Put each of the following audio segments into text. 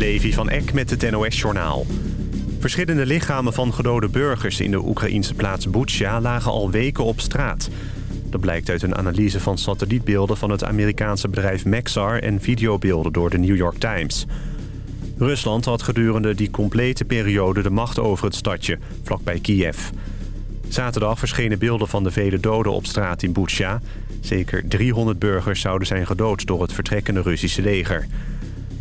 Levi van Eck met het NOS-journaal. Verschillende lichamen van gedode burgers in de Oekraïnse plaats Butsja lagen al weken op straat. Dat blijkt uit een analyse van satellietbeelden van het Amerikaanse bedrijf Maxar... en videobeelden door de New York Times. Rusland had gedurende die complete periode de macht over het stadje, vlakbij Kiev. Zaterdag verschenen beelden van de vele doden op straat in Butsja. Zeker 300 burgers zouden zijn gedood door het vertrekkende Russische leger.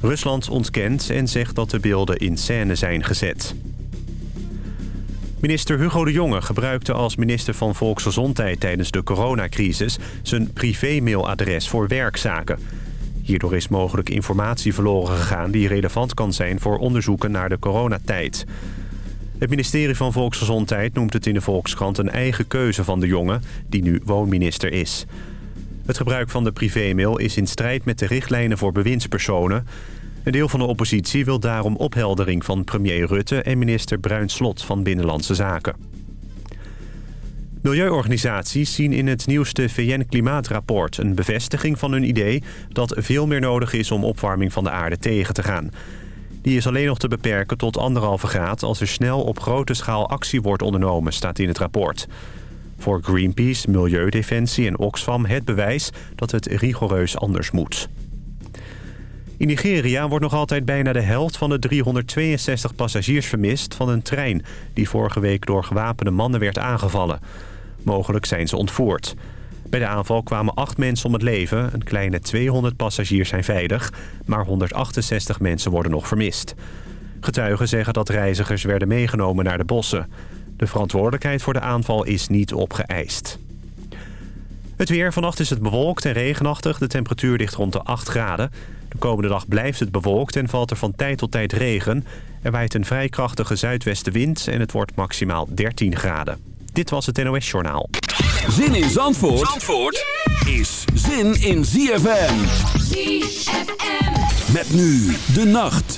Rusland ontkent en zegt dat de beelden in scène zijn gezet. Minister Hugo de Jonge gebruikte als minister van Volksgezondheid tijdens de coronacrisis zijn privé-mailadres voor werkzaken. Hierdoor is mogelijk informatie verloren gegaan die relevant kan zijn voor onderzoeken naar de coronatijd. Het ministerie van Volksgezondheid noemt het in de Volkskrant een eigen keuze van de jongen, die nu woonminister is. Het gebruik van de privémail is in strijd met de richtlijnen voor bewindspersonen. Een deel van de oppositie wil daarom opheldering van premier Rutte en minister Bruin Slot van Binnenlandse Zaken. Milieuorganisaties zien in het nieuwste VN-klimaatrapport een bevestiging van hun idee dat veel meer nodig is om opwarming van de aarde tegen te gaan. Die is alleen nog te beperken tot anderhalve graad als er snel op grote schaal actie wordt ondernomen, staat in het rapport. Voor Greenpeace, Milieudefensie en Oxfam het bewijs dat het rigoureus anders moet. In Nigeria wordt nog altijd bijna de helft van de 362 passagiers vermist van een trein... die vorige week door gewapende mannen werd aangevallen. Mogelijk zijn ze ontvoerd. Bij de aanval kwamen acht mensen om het leven. Een kleine 200 passagiers zijn veilig, maar 168 mensen worden nog vermist. Getuigen zeggen dat reizigers werden meegenomen naar de bossen. De verantwoordelijkheid voor de aanval is niet opgeëist. Het weer. Vannacht is het bewolkt en regenachtig. De temperatuur ligt rond de 8 graden. De komende dag blijft het bewolkt en valt er van tijd tot tijd regen. Er waait een vrij krachtige zuidwestenwind en het wordt maximaal 13 graden. Dit was het NOS Journaal. Zin in Zandvoort, Zandvoort is zin in ZFM. ZFM. Met nu de nacht.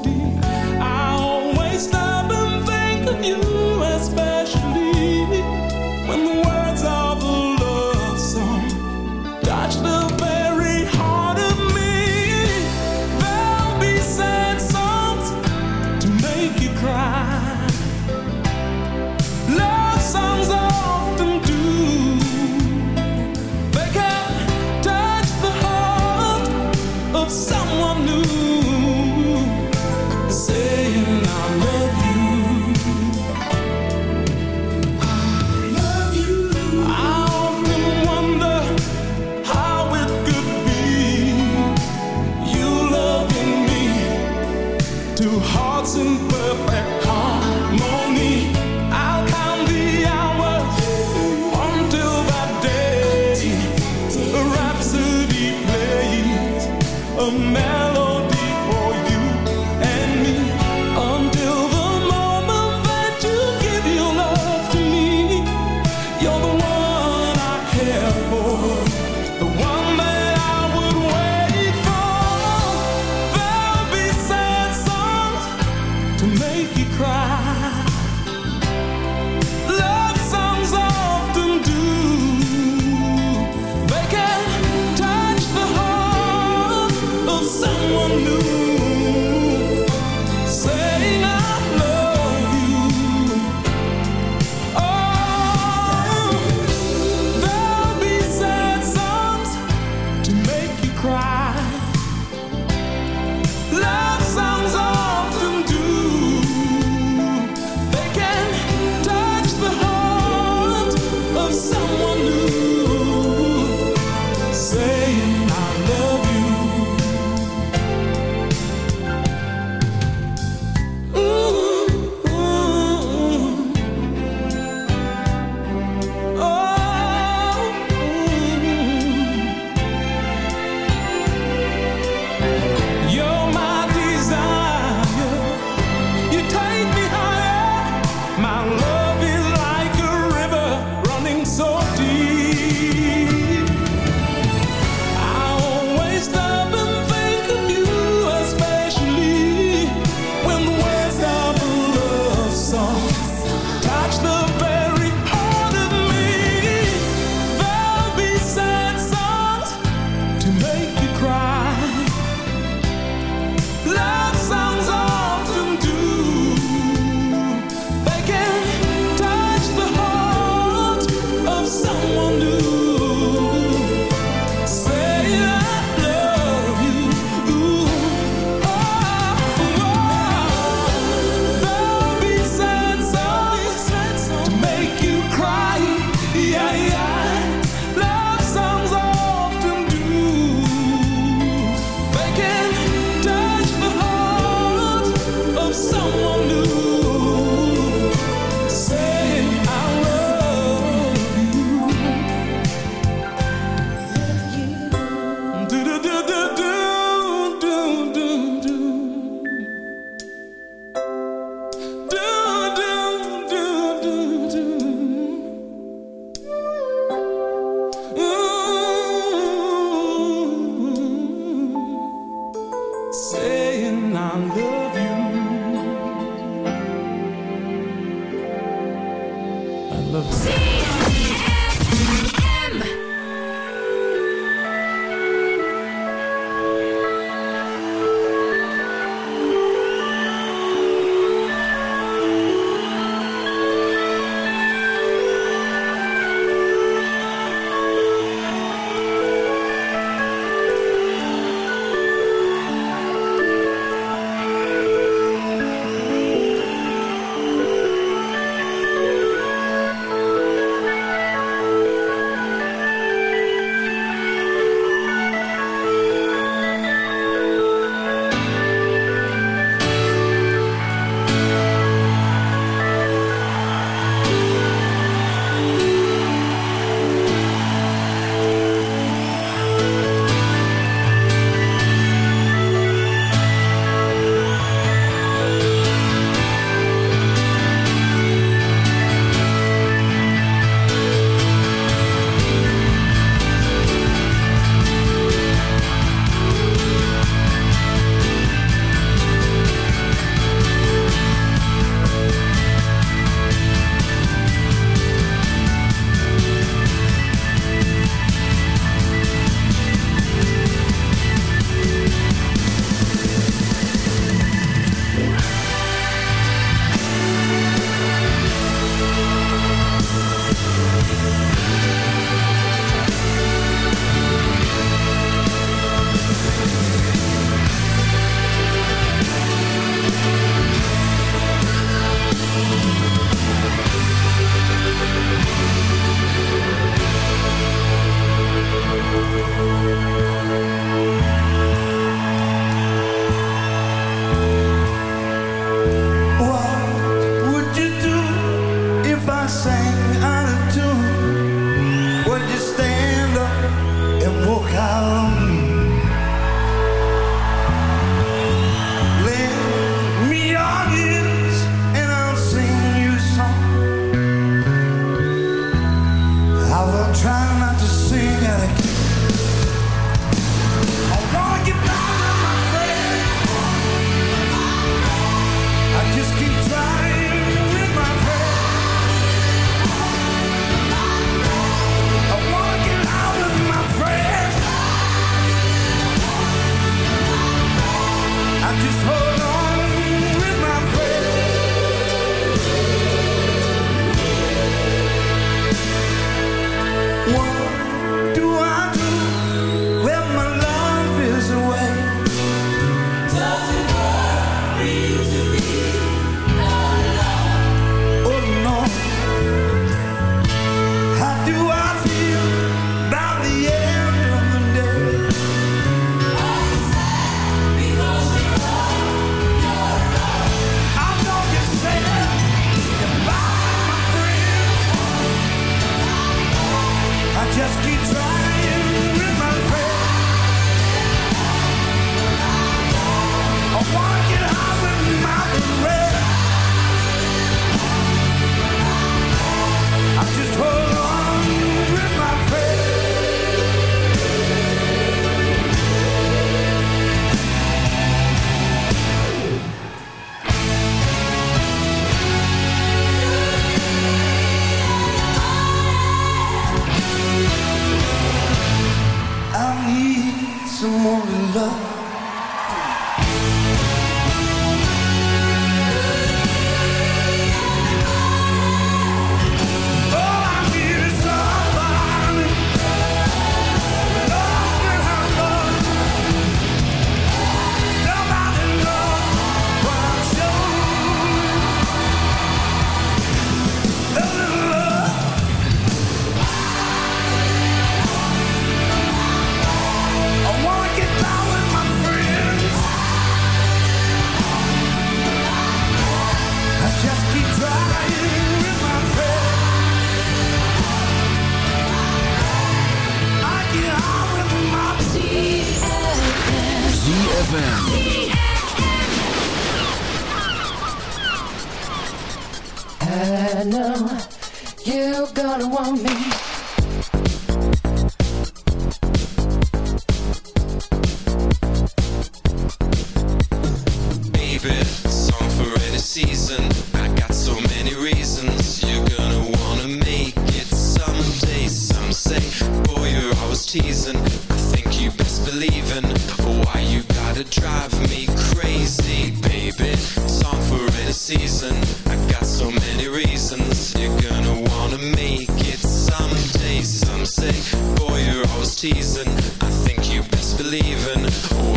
teasing. I think you best believe in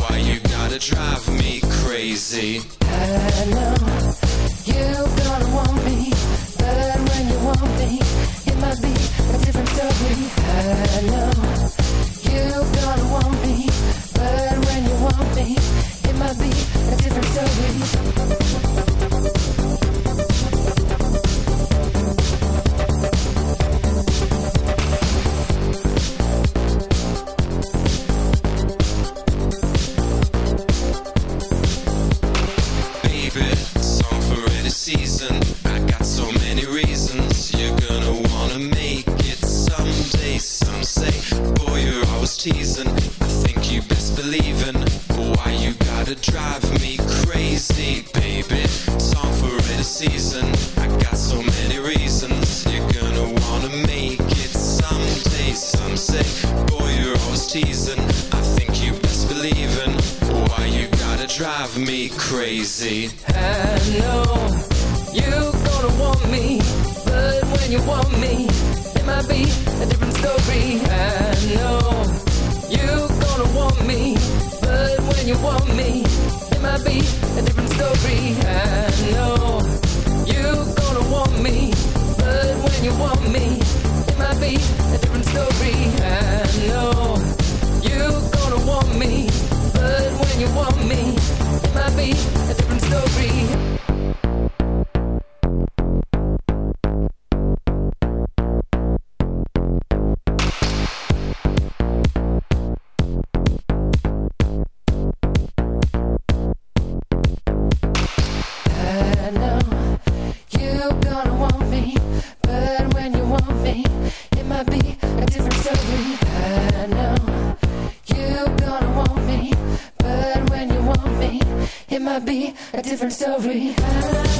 why you gotta drive me crazy. different story.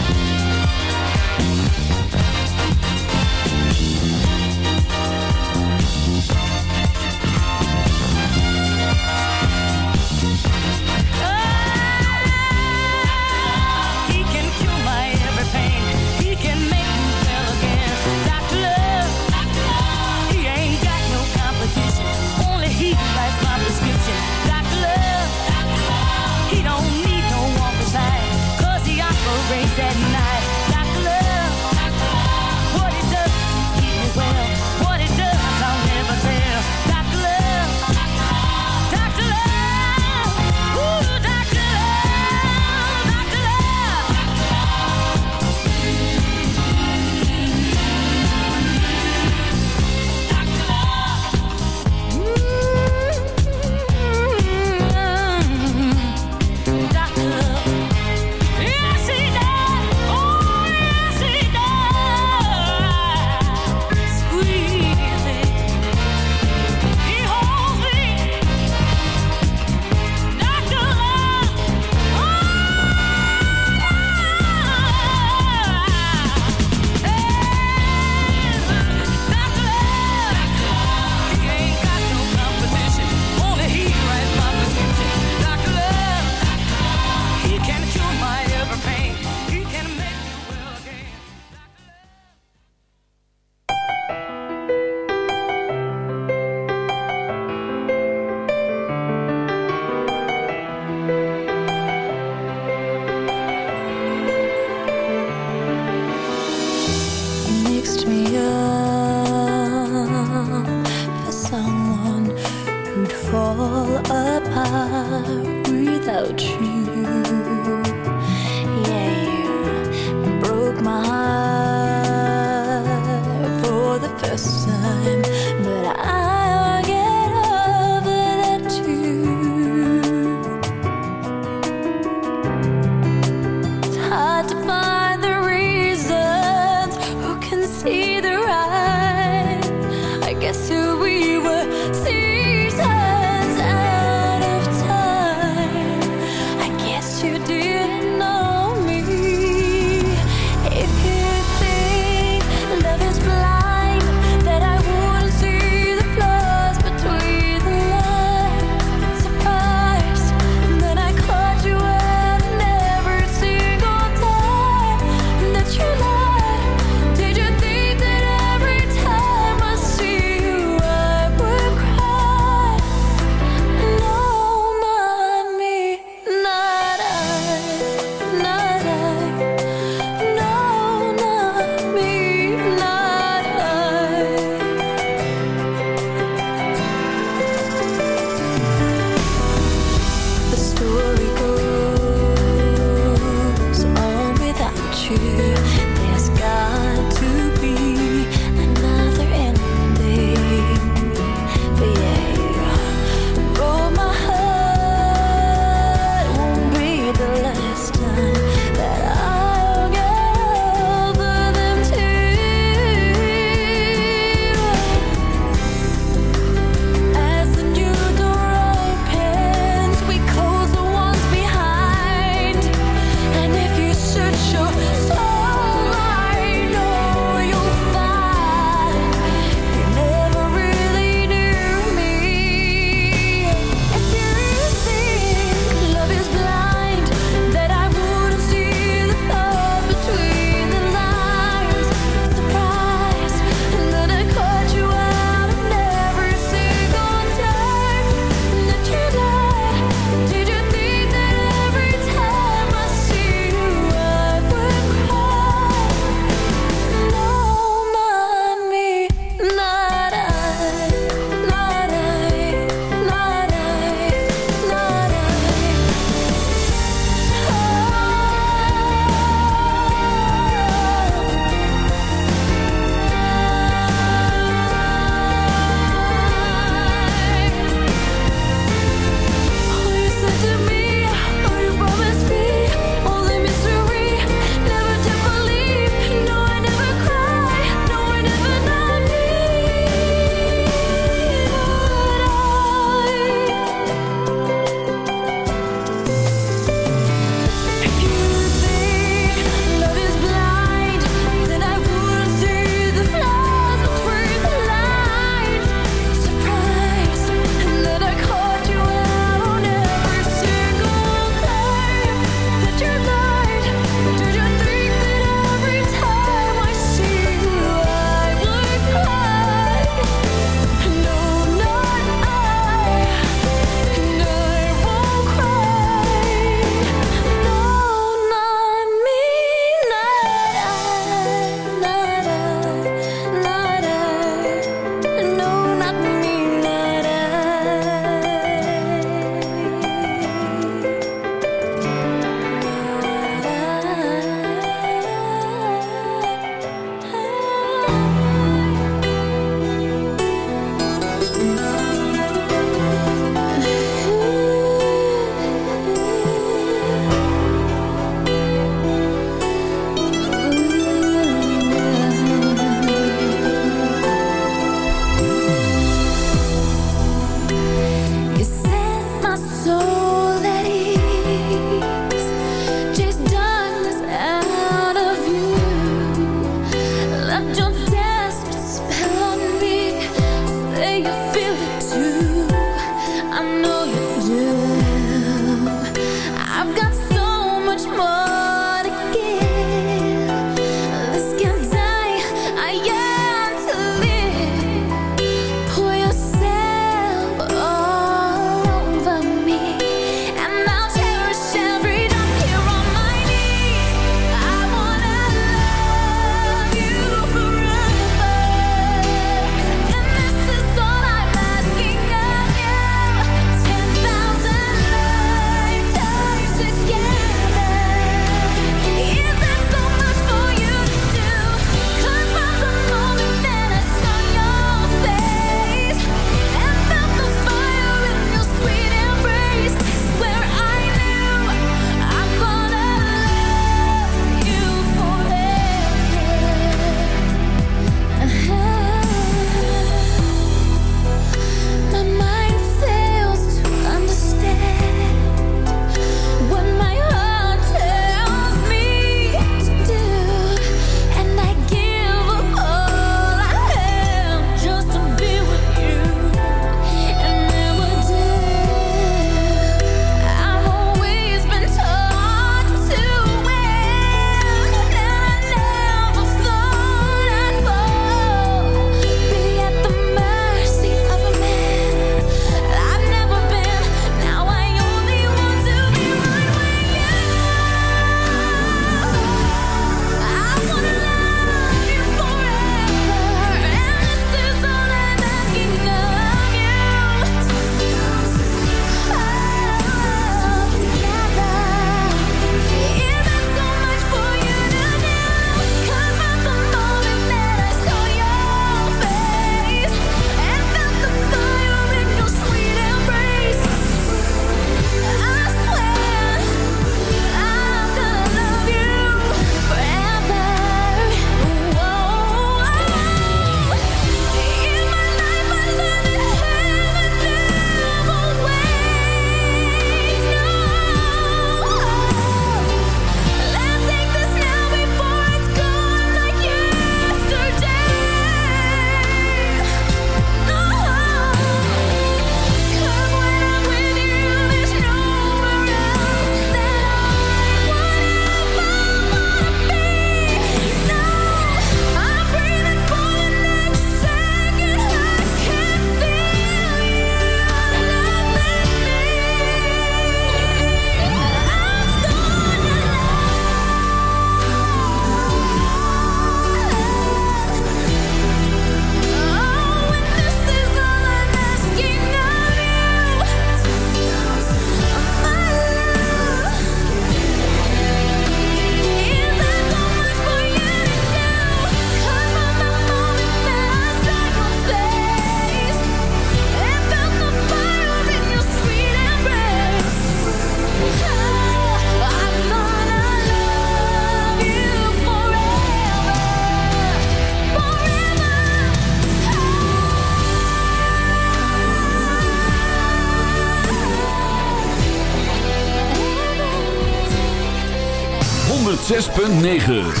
9.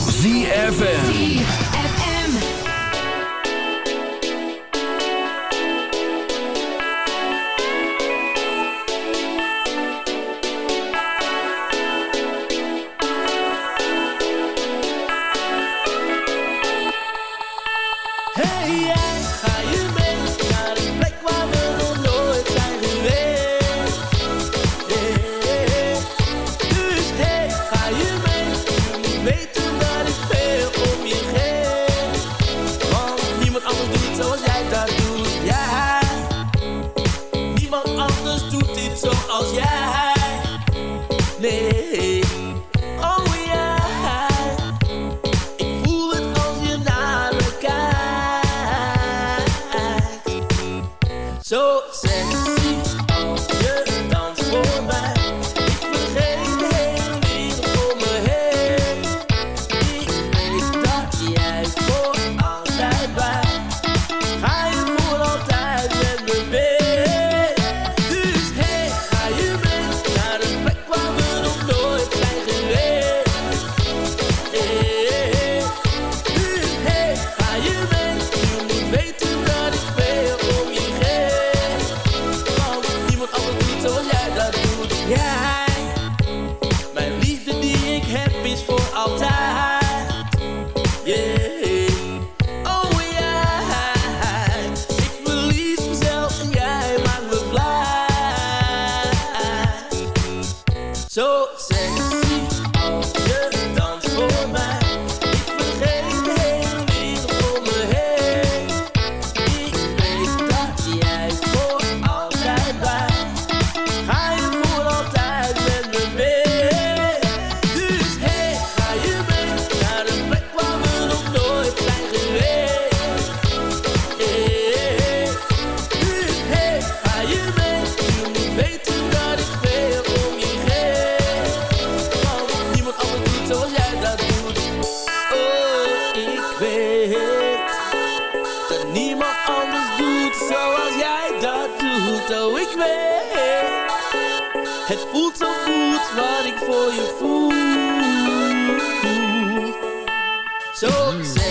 so mm.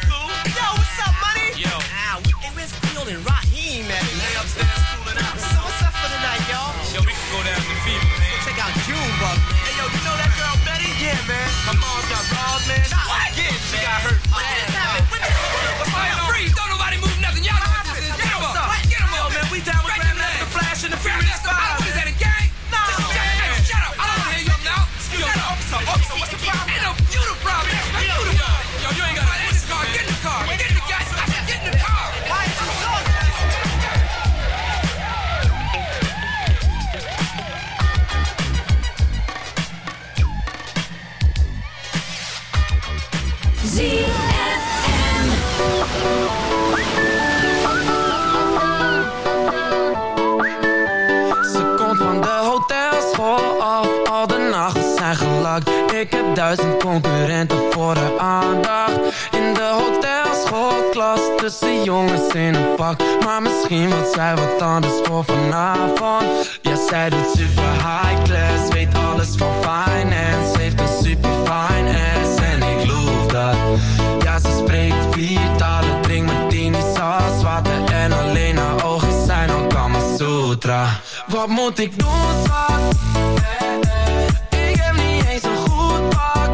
and Raheem at it. Lay upstairs cooling out. So what's up for the night, y'all? Yo, we can go down to Fever, man. So check out June, man. Hey, yo, you know that girl Betty? Yeah, man. My mom's got balls, man. misschien wat zij wat anders voor vanavond. Ja, zij doet super high class Weet alles van finance. Heeft een super fine ass En ik loof dat. Ja, ze spreekt vier talen Drink martinis als water En alleen haar ogen zijn al Kamasutra Wat moet ik doen, schat? Eh, eh, ik heb niet eens een goed pak.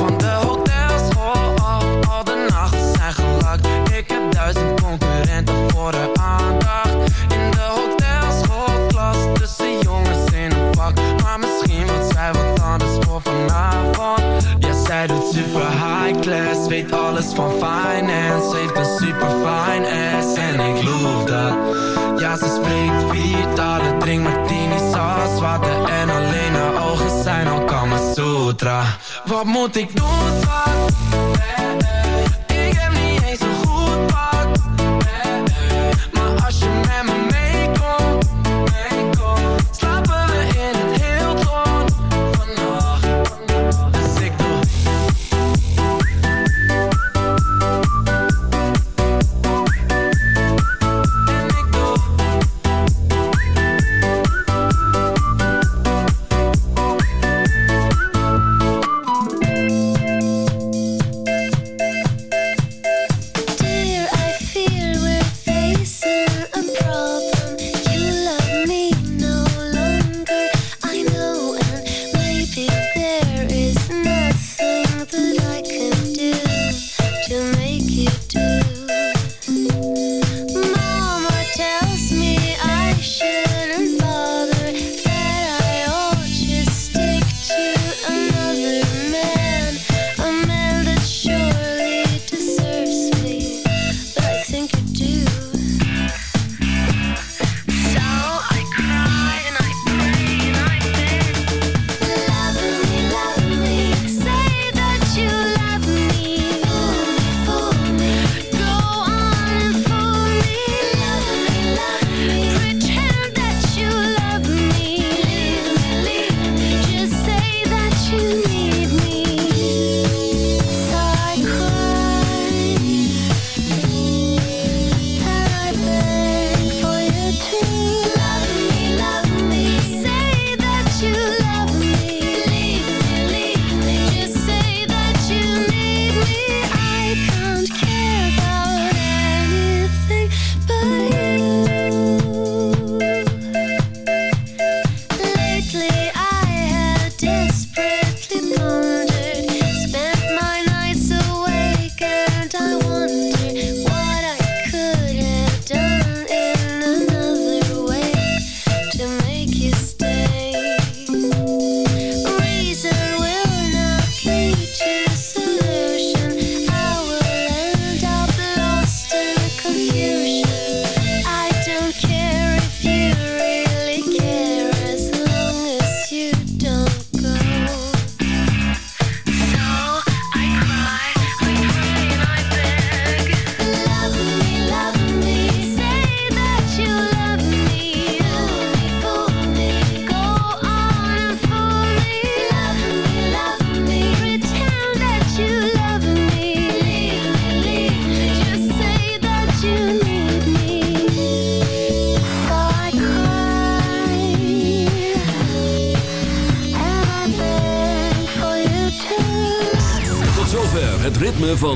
van de hotelschool af Al de nachten zijn gelakt. Ik heb duizend concurrenten voor de aandacht. In de hotels hotelschool last Tussen jongens in een pak Maar misschien wordt zij wat anders voor vanavond. Ja, zij doet super high class Weet alles van finance. Heeft een super fine ass En ik loef dat. Ja, ze spreekt drink maar Drink martini, als water En alleen haar ogen zijn. Al Kama Sutra wat moet ik doen? Schat?